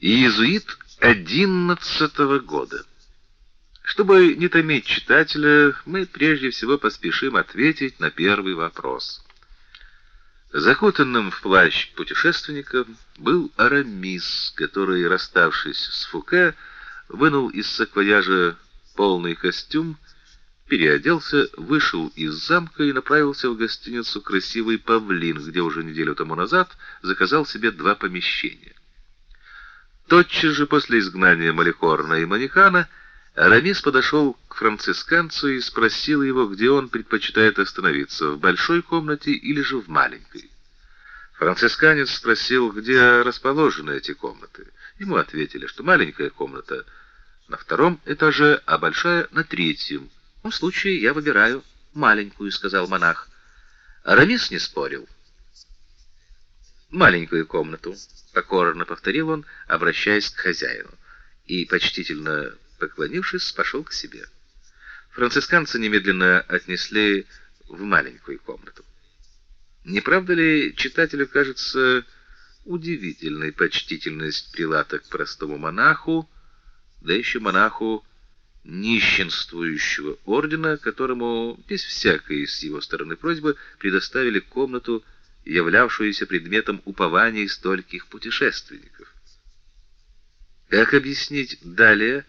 Иезуит одиннадцатого года. Чтобы не томить читателя, мы прежде всего поспешим ответить на первый вопрос. Закутанным в плащ путешественником был Арамис, который, расставшись с Фуке, вынул из саквояжа полный костюм, переоделся, вышел из замка и направился в гостиницу Красивый павлин, где уже неделю тому назад заказал себе два помещения. Тотчас же после изгнания Малихорна и Манихана Арамис подошел к францисканцу и спросил его, где он предпочитает остановиться, в большой комнате или же в маленькой. Францисканец спросил, где расположены эти комнаты. Ему ответили, что маленькая комната на втором этаже, а большая на третьем. В том случае я выбираю маленькую, сказал монах. Арамис не спорил. Маленькую комнату, покорно повторил он, обращаясь к хозяину, и почтительно поклонившись, пошел к себе. Францисканцы немедленно отнесли в маленькую комнату. Не правда ли читателю кажется удивительной почтительность прилата к простому монаху, да еще монаху нищенствующего ордена, которому без всякой с его стороны просьбы предоставили комнату, являвшуюся предметом упований стольких путешественников. Как объяснить далее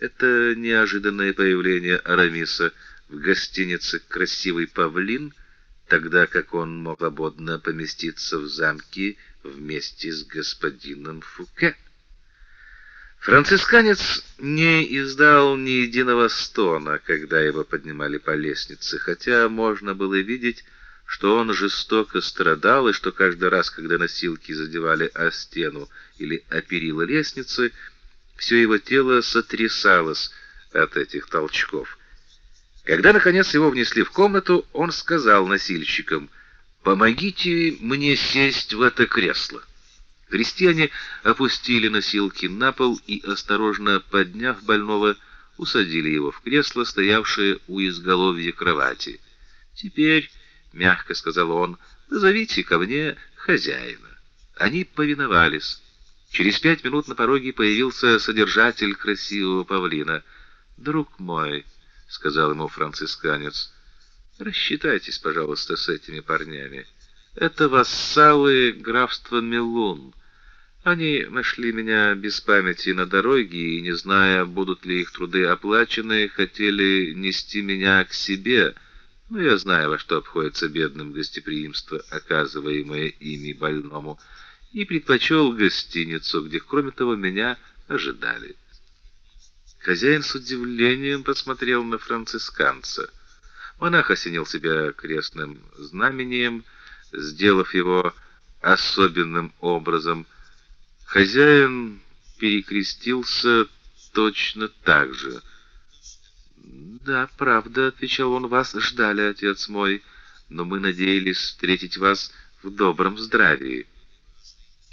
это неожиданное появление Арамиса в гостинице Красивый павлин, тогда как он мог свободно поместиться в замке вместе с господином Фуке? Францисканец не издал ни единого стона, когда его поднимали по лестнице, хотя можно было видеть, что он жестоко страдал и что каждый раз, когда носилки задевали о стену или о перила лестницы, все его тело сотрясалось от этих толчков. Когда наконец его внесли в комнату, он сказал носильщикам: "Помогите мне сесть в это кресло". Крестьяне опустили носилки на пол и осторожно подняв больного, усадили его в кресло, стоявшее у изголовья кровати. "Теперь", мягко сказал он, "позовите ко мне хозяина". Они повиновались. Через пять минут на пороге появился содержатель красивого павлина. "Друг мой", сказал ему францисканец. "Рассчитайтесь, пожалуйста, с этими парнями. Это вассалы графства Мелун. Они нашли меня без памяти на дороге и, не зная, будут ли их труды оплачены, хотели нести меня к себе. Но я знаю, во что обходится бедным гостеприимство, оказываемое ими больному, и предпочел гостиницу, где, кроме того, меня ожидали. Хозяин с удивлением посмотрел на францисканца. Монах осенил себя крестным знамением, сделав его особенным образом. Хозяин перекрестился точно так же. "Да, правда", отвечал он. "Вас ждали, отец мой, но мы надеялись встретить вас в добром здравии".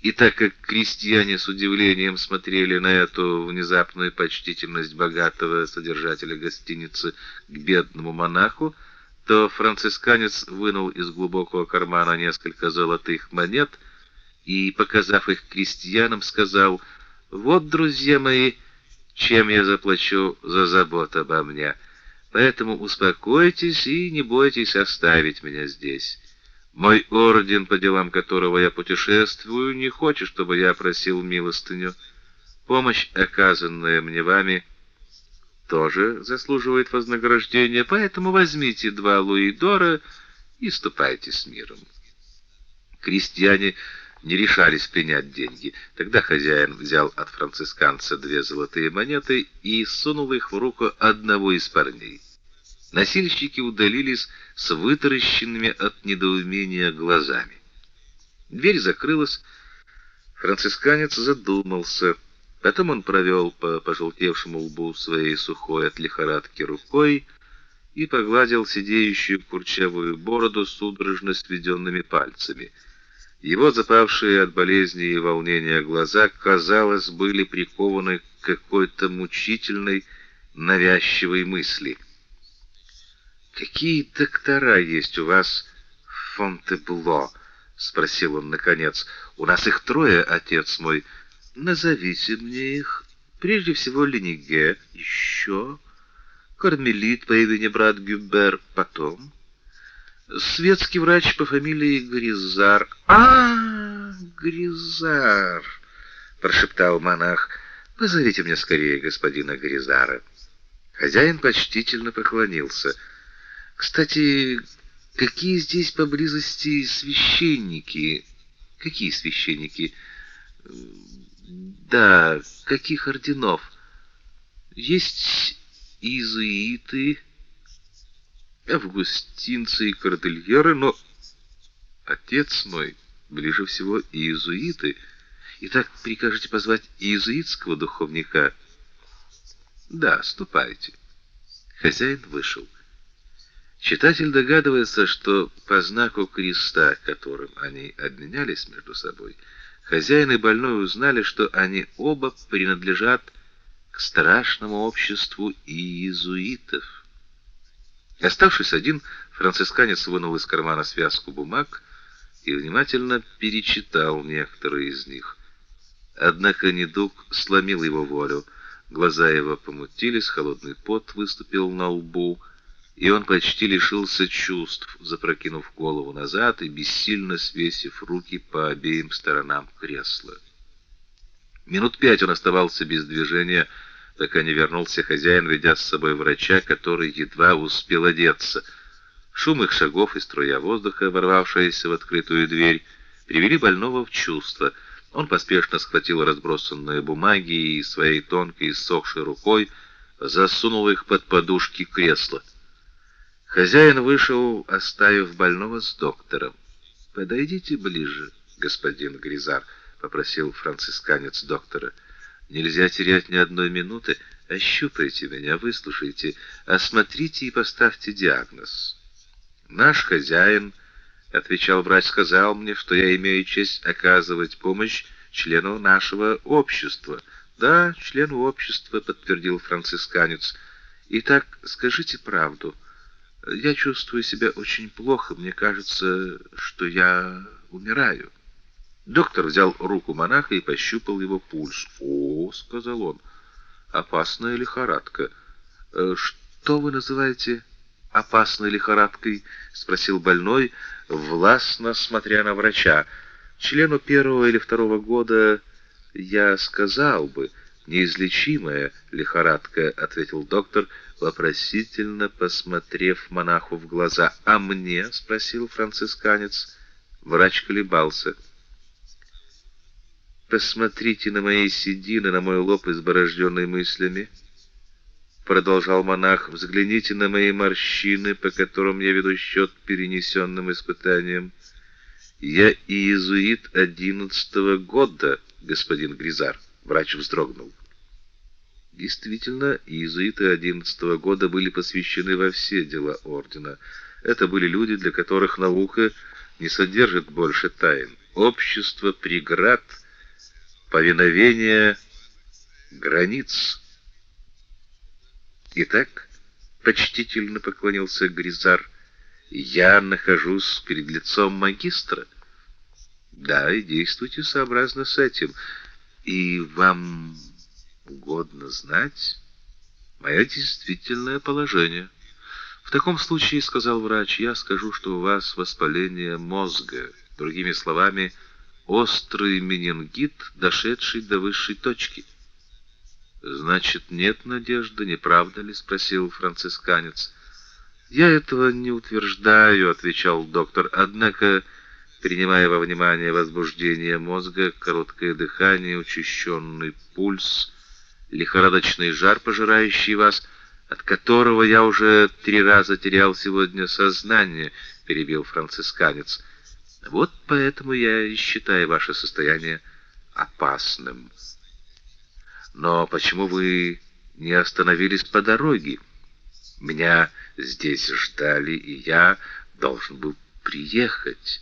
И так как крестьяне с удивлением смотрели на эту внезапную почтительность богатого содержателя гостиницы к бедному монаху, то францисканец вынул из глубокого кармана несколько золотых монет и, показав их крестьянам, сказал: "Вот, друзья мои, чем я заплачу за заботу обо мне. Поэтому успокойтесь и не бойтесь оставить меня здесь. Мой орден, по делам которого я путешествую, не хочет, чтобы я просил милостыню. Помощь, оказанная мне вами, — тоже заслуживает вознаграждения, поэтому возьмите два луидора и ступайте с миром. Крестьяне не решались принять деньги. Тогда хозяин взял от францисканца две золотые монеты и сунул их в руку одного из парней. Носильщики удалились с вытаращенными от недоумения глазами. Дверь закрылась. Францисканец задумался. Потом он провел по пожелтевшему лбу своей сухой от лихорадки рукой и погладил сидеющую курчавую бороду судорожно сведенными пальцами. Его запавшие от болезни и волнения глаза, казалось, были прикованы к какой-то мучительной, навязчивой мысли. Какие доктора есть у вас в Фонтебло? спросил он наконец. У нас их трое, отец мой, Назовите мне их. Прежде всего Лениге, еще Кармелит по имени брат Гюбер, потом светский врач по фамилии Гризар. А, Гризар, прошептал монах. Позовите мне скорее господина Гризара. Хозяин почтительно поклонился. Кстати, какие здесь поблизости священники? Какие священники? Да, каких орденов? Есть иезуиты, августинцы и кордильеры, но отец мой ближе всего иезуиты. Итак, прикажете позвать иезуитского духовника? Да, ступайте. Хозяин вышел. Читатель догадывается, что по знаку креста, которым они обменялись между собой, хозяин и больной узнали, что они оба принадлежат к страшному обществу иезуитов. Оставшись один, францисканец вынул из кармана связку бумаг и внимательно перечитал некоторые из них. Однако недуг сломил его волю. Глаза его помутились, холодный пот выступил на лбу, и он почти лишился чувств, запрокинув голову назад и бессильно свесив руки по обеим сторонам кресла. Минут пять он оставался без движения, пока не вернулся хозяин, ведя с собой врача, который едва успел одеться. Шум их шагов и струя воздуха, ворвавшаяся в открытую дверь, привели больного в чувство. Он поспешно схватил разбросанные бумаги и своей тонкой иссохшей рукой засунул их под подушки кресла. Хозяин вышел, оставив больного с доктором. Подойдите ближе, господин Гризар попросил францисканец доктора. Нельзя терять ни одной минуты. Ощупайте меня, выслушайте, осмотрите и поставьте диагноз. Наш хозяин, отвечал врач, сказал мне, что я имею честь оказывать помощь члену нашего общества. Да, члену общества, подтвердил францисканец. Итак, скажите правду. Я чувствую себя очень плохо, мне кажется, что я умираю. Доктор взял руку монаха и пощупал его пульс. "О", сказал он. "Опасная лихорадка. Э, что вы называете опасной лихорадкой?" спросил больной, властно смотря на врача. Члену первого или второго года я сказал бы, неизлечимая лихорадка, ответил доктор, вопросительно посмотрев монаху в глаза. А мне, спросил францисканец. Врач колебался. Посмотрите на мои седины, на мой лоб, изборожденный мыслями. Продолжал монах, взгляните на мои морщины, по которым я веду счет перенесенным испытаниям. Я иезуит одиннадцатого года, господин Гризар. Врач вздрогнул. Действительно, иезуиты одиннадцатого года были посвящены во все дела ордена. Это были люди, для которых наука не содержит больше тайн. Общество преград — повиновение границ. Итак, почтительно поклонился Гризар, я нахожусь перед лицом магистра. Да, и действуйте сообразно с этим. И вам угодно знать мое действительное положение. В таком случае, сказал врач, я скажу, что у вас воспаление мозга. Другими словами, острый менингит, дошедший до высшей точки. Значит, нет надежды, не правда ли, спросил францисканец. Я этого не утверждаю, отвечал доктор. Однако, принимая во внимание возбуждение мозга, короткое дыхание, учащенный пульс, лихорадочный жар, пожирающий вас, от которого я уже три раза терял сегодня сознание, перебил францисканец. Вот поэтому я и считаю ваше состояние опасным. Но почему вы не остановились по дороге? Меня здесь ждали, и я должен был приехать.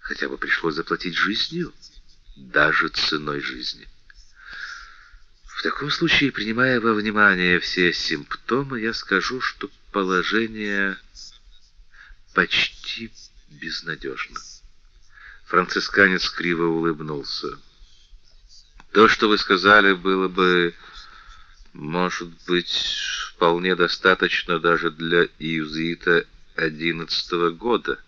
Хотя бы пришлось заплатить жизнью, даже ценой жизни. В таком случае, принимая во внимание все симптомы, я скажу, что положение почти безнадежно. Францисканец криво улыбнулся. То, что вы сказали, было бы, может быть, вполне достаточно даже для иезуита одиннадцатого года.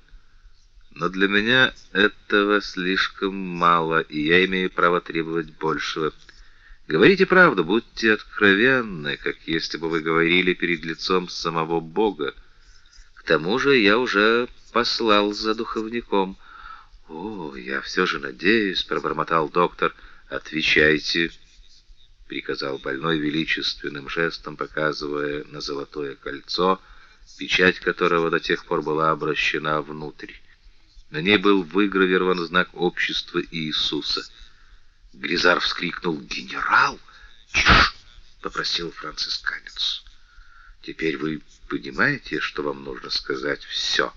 Но для меня этого слишком мало, и я имею право требовать большего. Говорите правду, будьте откровенны, как если бы вы говорили перед лицом самого Бога. К тому же я уже послал за духовником. О, я все же надеюсь, пробормотал доктор. Отвечайте, приказал больной величественным жестом, показывая на золотое кольцо, печать которого до тех пор была обращена внутрь. На ней был выгравирован знак общества Иисуса. Гризар вскрикнул: "Генерал!" "Тише!" попросил францисканец. "Теперь вы понимаете, что вам нужно сказать все?»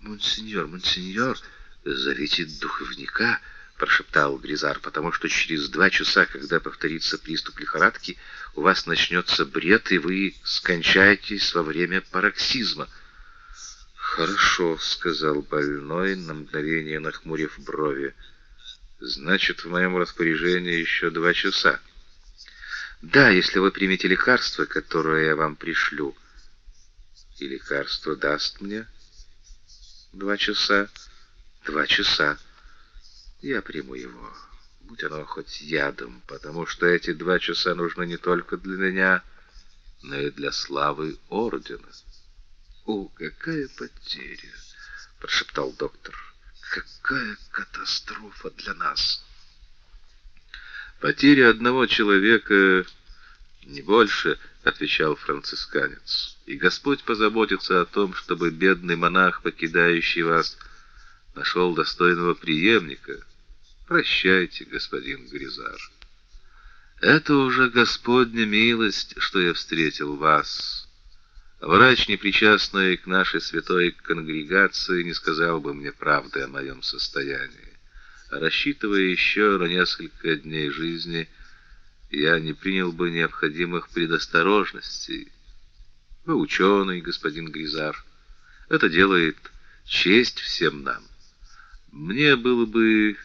"Монсеньор, монсеньор, зовите духовника", прошептал Гризар, "потому что через два часа, когда повторится приступ лихорадки, у вас начнется бред, и вы скончаетесь во время пароксизма". "Хорошо", сказал больной, на мгновение нахмурив брови. Значит, в моем распоряжении еще два часа. Да, если вы примете лекарство, которое я вам пришлю. И лекарство даст мне два часа. Два часа. Я приму его. Будь оно хоть ядом, потому что эти два часа нужны не только для меня, но и для славы ордена. О, какая потеря, прошептал доктор. Какая катастрофа для нас! Потеря одного человека не больше, отвечал францисканец. И Господь позаботится о том, чтобы бедный монах, покидающий вас, нашел достойного преемника. Прощайте, господин Гризар. Это уже Господня милость, что я встретил вас. Врач, непричастный к нашей святой конгрегации, не сказал бы мне правды о моем состоянии. Рассчитывая еще на несколько дней жизни, я не принял бы необходимых предосторожностей. Вы ученый, господин Гризар. Это делает честь всем нам. Мне было бы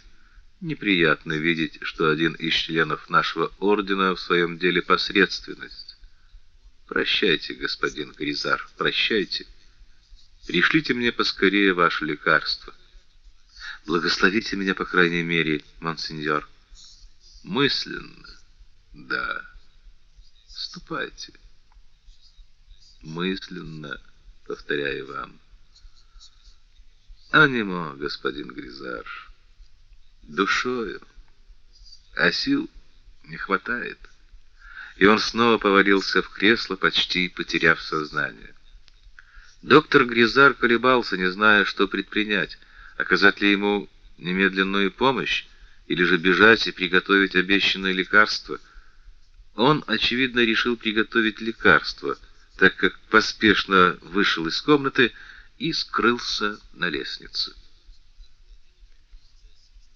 неприятно видеть, что один из членов нашего ордена в своем деле посредственность. Прощайте, господин Гризар, прощайте. Пришлите мне поскорее ваше лекарство. Благословите меня, по крайней мере, монсеньор. Мысленно. Да. Ступайте. Мысленно, повторяю вам. Анимо, господин Гризар. Душою. А сил не хватает и он снова повалился в кресло, почти потеряв сознание. Доктор Гризар колебался, не зная, что предпринять: оказать ли ему немедленную помощь или же бежать и приготовить обещанное лекарство. Он очевидно решил приготовить лекарство, так как поспешно вышел из комнаты и скрылся на лестнице.